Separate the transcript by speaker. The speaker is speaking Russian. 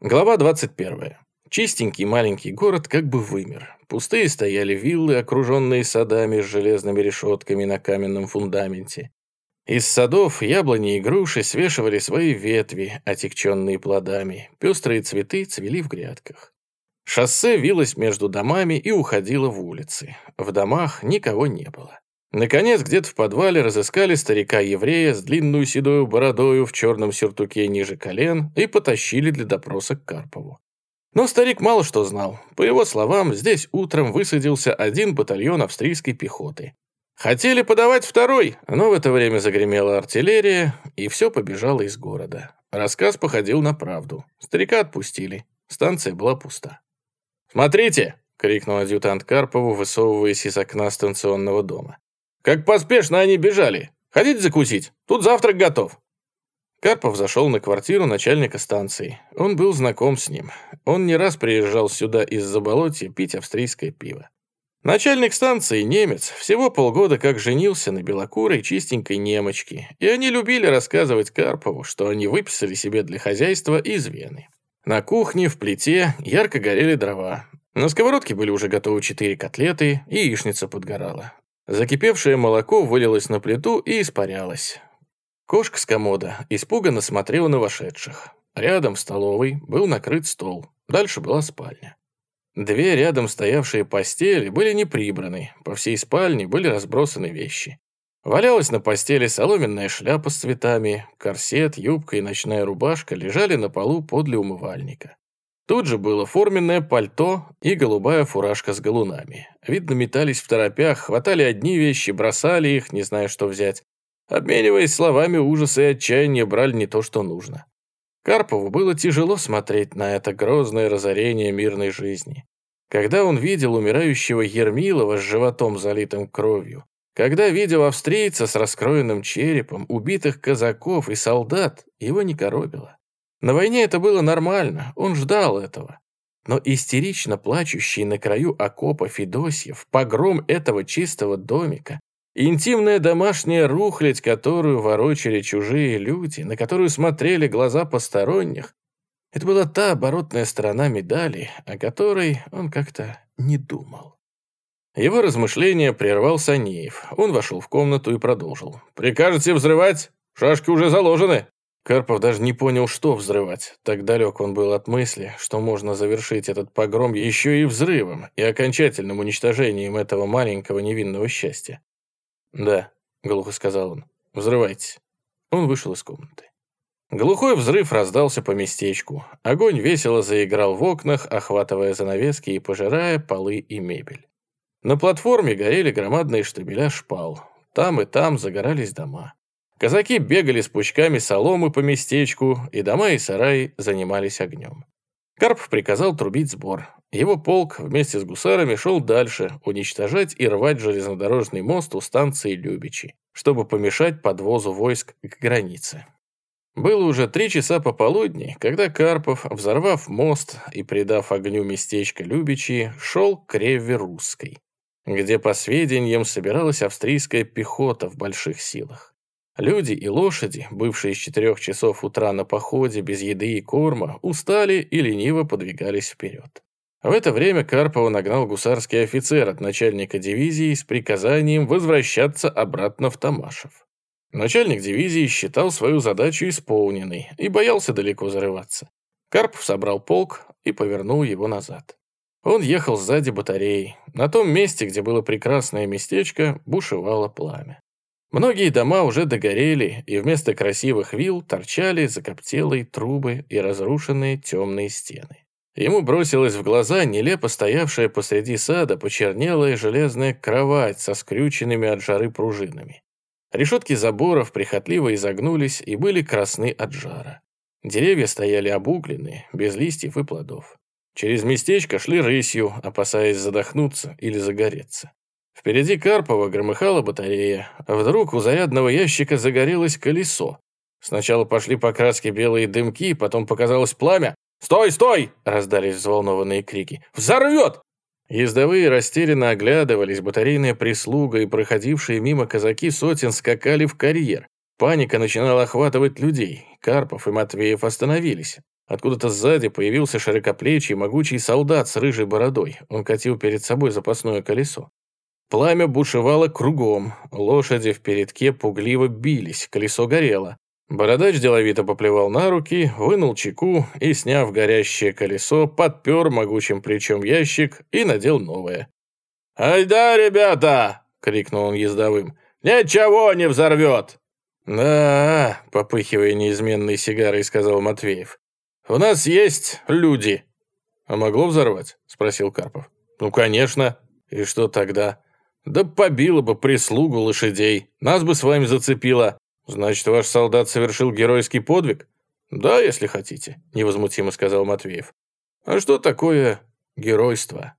Speaker 1: Глава 21. Чистенький маленький город как бы вымер. Пустые стояли виллы, окруженные садами с железными решетками на каменном фундаменте. Из садов яблони и груши свешивали свои ветви, отекченные плодами. Пестрые цветы цвели в грядках. Шоссе вилось между домами и уходило в улицы. В домах никого не было. Наконец, где-то в подвале разыскали старика-еврея с длинную седою бородою в черном сюртуке ниже колен и потащили для допроса к Карпову. Но старик мало что знал. По его словам, здесь утром высадился один батальон австрийской пехоты. Хотели подавать второй, но в это время загремела артиллерия, и все побежало из города. Рассказ походил на правду. Старика отпустили. Станция была пуста. «Смотрите!» — крикнул адъютант Карпову, высовываясь из окна станционного дома. «Как поспешно они бежали! Хотите закусить? Тут завтрак готов!» Карпов зашел на квартиру начальника станции. Он был знаком с ним. Он не раз приезжал сюда из Заболотья пить австрийское пиво. Начальник станции немец, всего полгода как женился на белокурой чистенькой немочке, и они любили рассказывать Карпову, что они выписали себе для хозяйства из Вены. На кухне, в плите, ярко горели дрова. На сковородке были уже готовы четыре котлеты, и яичница подгорала. Закипевшее молоко вылилось на плиту и испарялось. Кошка с комода испуганно смотрела на вошедших. Рядом в столовой был накрыт стол, дальше была спальня. Две рядом стоявшие постели были не прибраны, по всей спальне были разбросаны вещи. Валялась на постели соломенная шляпа с цветами, корсет, юбка и ночная рубашка лежали на полу подле умывальника. Тут же было форменное пальто и голубая фуражка с галунами. Видно, метались в торопях, хватали одни вещи, бросали их, не зная, что взять. Обмениваясь словами ужаса и отчаяния, брали не то, что нужно. Карпову было тяжело смотреть на это грозное разорение мирной жизни. Когда он видел умирающего Ермилова с животом залитым кровью, когда видел австрийца с раскроенным черепом, убитых казаков и солдат, его не коробило. На войне это было нормально, он ждал этого. Но истерично плачущий на краю окопа Федосьев, погром этого чистого домика, Интимная домашняя рухлядь, которую ворочали чужие люди, на которую смотрели глаза посторонних, это была та оборотная сторона медали, о которой он как-то не думал. Его размышления прервал Санеев. Он вошел в комнату и продолжил. «Прикажете взрывать? Шашки уже заложены!» Карпов даже не понял, что взрывать. Так далек он был от мысли, что можно завершить этот погром еще и взрывом и окончательным уничтожением этого маленького невинного счастья. «Да», — глухо сказал он, — «взрывайтесь». Он вышел из комнаты. Глухой взрыв раздался по местечку. Огонь весело заиграл в окнах, охватывая занавески и пожирая полы и мебель. На платформе горели громадные штабеля шпал. Там и там загорались дома. Казаки бегали с пучками соломы по местечку, и дома и сараи занимались огнем. Карп приказал трубить сбор. Его полк вместе с гусарами шел дальше, уничтожать и рвать железнодорожный мост у станции Любичи, чтобы помешать подвозу войск к границе. Было уже три часа пополудни, когда Карпов, взорвав мост и придав огню местечко Любичи, шел к Реве Русской, где, по сведениям, собиралась австрийская пехота в больших силах. Люди и лошади, бывшие с четырех часов утра на походе без еды и корма, устали и лениво подвигались вперед. В это время Карпова нагнал гусарский офицер от начальника дивизии с приказанием возвращаться обратно в Тамашев. Начальник дивизии считал свою задачу исполненной и боялся далеко зарываться. Карпов собрал полк и повернул его назад. Он ехал сзади батареи. На том месте, где было прекрасное местечко, бушевало пламя. Многие дома уже догорели, и вместо красивых вилл торчали закоптелые трубы и разрушенные темные стены. Ему бросилась в глаза нелепо стоявшая посреди сада почернелая железная кровать со скрюченными от жары пружинами. Решетки заборов прихотливо изогнулись и были красны от жара. Деревья стояли обугленные, без листьев и плодов. Через местечко шли рысью, опасаясь задохнуться или загореться. Впереди Карпова громыхала батарея. Вдруг у зарядного ящика загорелось колесо. Сначала пошли по краске белые дымки, потом показалось пламя, «Стой, стой!» — раздались взволнованные крики. «Взорвет!» Ездовые растерянно оглядывались, батарейная прислуга и проходившие мимо казаки сотен скакали в карьер. Паника начинала охватывать людей. Карпов и Матвеев остановились. Откуда-то сзади появился широкоплечий могучий солдат с рыжей бородой. Он катил перед собой запасное колесо. Пламя бушевало кругом, лошади в передке пугливо бились, колесо горело. Бородач деловито поплевал на руки, вынул чеку и, сняв горящее колесо, подпер могучим плечом ящик и надел новое. «Айда, ребята!» — крикнул он ездовым. «Ничего не взорвет!» «Да», — попыхивая неизменной сигарой, сказал Матвеев. «У нас есть люди». «А могло взорвать?» — спросил Карпов. «Ну, конечно. И что тогда?» «Да побило бы прислугу лошадей. Нас бы с вами зацепило. Значит, ваш солдат совершил геройский подвиг?» «Да, если хотите», — невозмутимо сказал Матвеев. «А что такое геройство?»